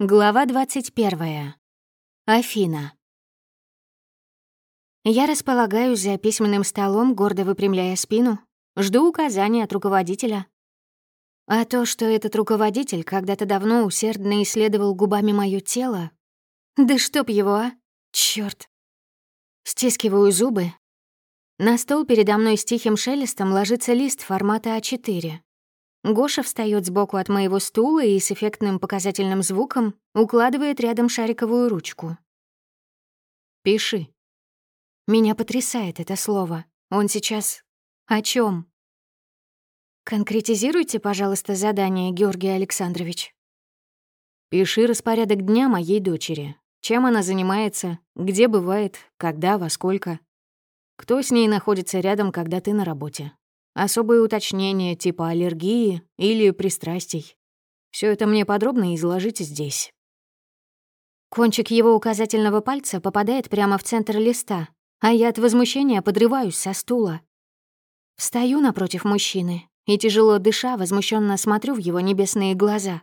Глава 21. Афина. Я располагаюсь за письменным столом, гордо выпрямляя спину, жду указаний от руководителя. А то, что этот руководитель когда-то давно усердно исследовал губами моё тело... Да чтоб его, а! Чёрт! Стискиваю зубы. На стол передо мной с тихим шелестом ложится лист формата А4. Гоша встает сбоку от моего стула и с эффектным показательным звуком укладывает рядом шариковую ручку. «Пиши». Меня потрясает это слово. Он сейчас... О чем? Конкретизируйте, пожалуйста, задание, Георгий Александрович. Пиши распорядок дня моей дочери. Чем она занимается, где бывает, когда, во сколько. Кто с ней находится рядом, когда ты на работе. Особые уточнения типа аллергии или пристрастий. Все это мне подробно изложите здесь. Кончик его указательного пальца попадает прямо в центр листа, а я от возмущения подрываюсь со стула. Встаю напротив мужчины и, тяжело дыша, возмущенно смотрю в его небесные глаза.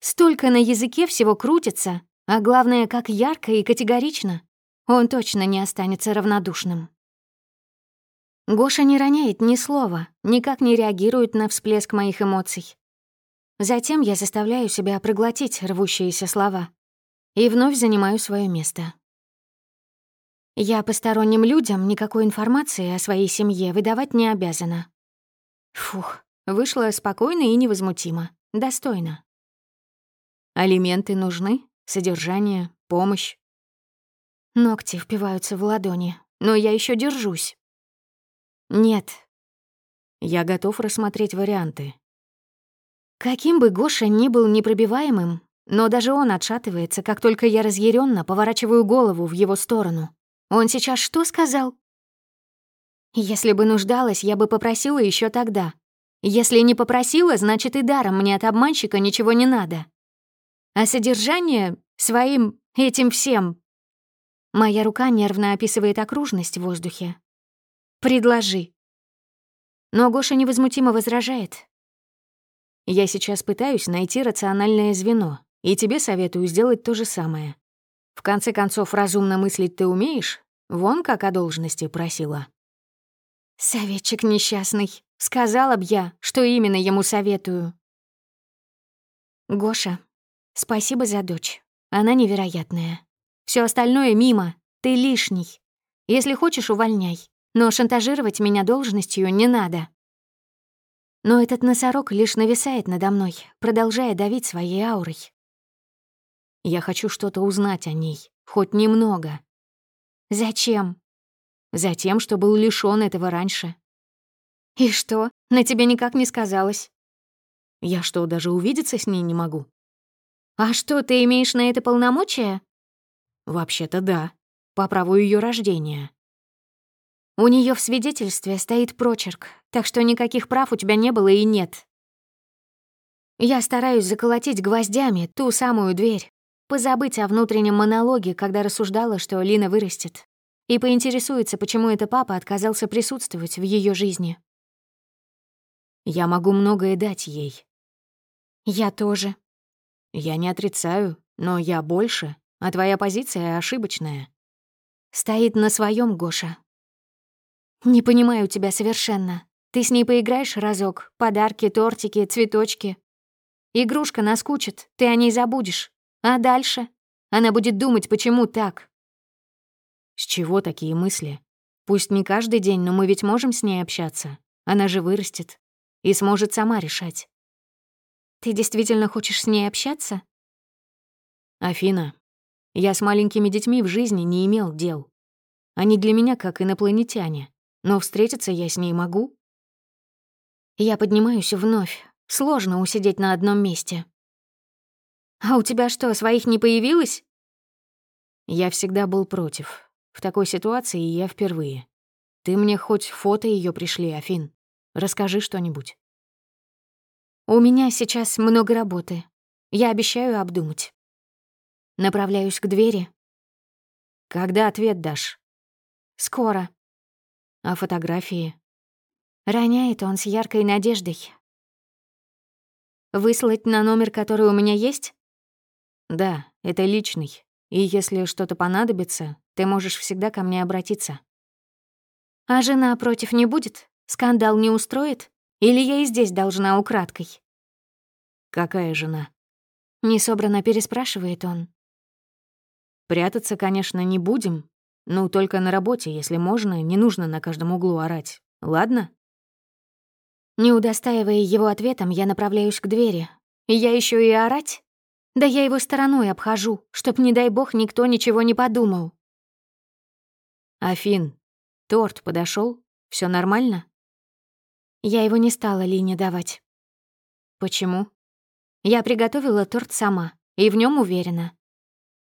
Столько на языке всего крутится, а главное, как ярко и категорично. Он точно не останется равнодушным. Гоша не роняет ни слова, никак не реагирует на всплеск моих эмоций. Затем я заставляю себя проглотить рвущиеся слова и вновь занимаю свое место. Я посторонним людям никакой информации о своей семье выдавать не обязана. Фух, вышло спокойно и невозмутимо, достойно. Алименты нужны? Содержание? Помощь? Ногти впиваются в ладони, но я еще держусь. Нет. Я готов рассмотреть варианты. Каким бы Гоша ни был непробиваемым, но даже он отшатывается, как только я разъяренно поворачиваю голову в его сторону. Он сейчас что сказал? Если бы нуждалась, я бы попросила еще тогда. Если не попросила, значит и даром мне от обманщика ничего не надо. А содержание своим этим всем... Моя рука нервно описывает окружность в воздухе, Предложи. Но Гоша невозмутимо возражает. Я сейчас пытаюсь найти рациональное звено, и тебе советую сделать то же самое. В конце концов, разумно мыслить ты умеешь? Вон как о должности просила. Советчик несчастный. Сказала б я, что именно ему советую. Гоша, спасибо за дочь. Она невероятная. Все остальное мимо. Ты лишний. Если хочешь, увольняй но шантажировать меня должностью не надо. Но этот носорог лишь нависает надо мной, продолжая давить своей аурой. Я хочу что-то узнать о ней, хоть немного. Зачем? Затем, что был лишён этого раньше. И что, на тебе никак не сказалось? Я что, даже увидеться с ней не могу? А что, ты имеешь на это полномочия? Вообще-то да, по праву ее рождения. У нее в свидетельстве стоит прочерк, так что никаких прав у тебя не было и нет. Я стараюсь заколотить гвоздями ту самую дверь, позабыть о внутреннем монологе, когда рассуждала, что Лина вырастет, и поинтересуется, почему это папа отказался присутствовать в ее жизни. Я могу многое дать ей. Я тоже. Я не отрицаю, но я больше, а твоя позиция ошибочная. Стоит на своем, Гоша, «Не понимаю тебя совершенно. Ты с ней поиграешь разок, подарки, тортики, цветочки. Игрушка наскучит, ты о ней забудешь. А дальше? Она будет думать, почему так». «С чего такие мысли? Пусть не каждый день, но мы ведь можем с ней общаться. Она же вырастет и сможет сама решать». «Ты действительно хочешь с ней общаться?» «Афина, я с маленькими детьми в жизни не имел дел. Они для меня как инопланетяне. Но встретиться я с ней могу. Я поднимаюсь вновь. Сложно усидеть на одном месте. «А у тебя что, своих не появилось?» Я всегда был против. В такой ситуации я впервые. Ты мне хоть фото ее пришли, Афин. Расскажи что-нибудь. У меня сейчас много работы. Я обещаю обдумать. Направляюсь к двери. Когда ответ дашь? Скоро. А фотографии? Роняет он с яркой надеждой. Выслать на номер, который у меня есть? Да, это личный. И если что-то понадобится, ты можешь всегда ко мне обратиться. А жена против не будет? Скандал не устроит? Или я и здесь должна украдкой? Какая жена? Несобранно переспрашивает он. Прятаться, конечно, не будем. Ну, только на работе, если можно, не нужно на каждом углу орать. Ладно? Не удостаивая его ответом, я направляюсь к двери. Я еще и орать? Да я его стороной обхожу, чтоб, не дай бог, никто ничего не подумал. Афин, торт подошел? Все нормально? Я его не стала Лине давать. Почему? Я приготовила торт сама, и в нем уверена.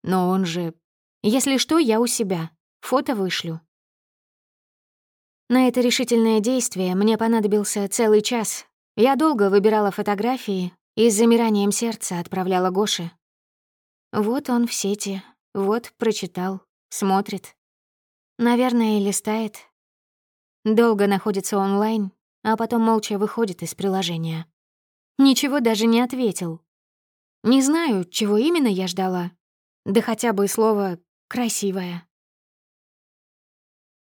Но он же... Если что, я у себя. Фото вышлю. На это решительное действие мне понадобился целый час. Я долго выбирала фотографии, и с замиранием сердца отправляла Гоше. Вот он в сети, вот прочитал, смотрит. Наверное, листает. Долго находится онлайн, а потом молча выходит из приложения. Ничего даже не ответил. Не знаю, чего именно я ждала. Да хотя бы слово «красивое».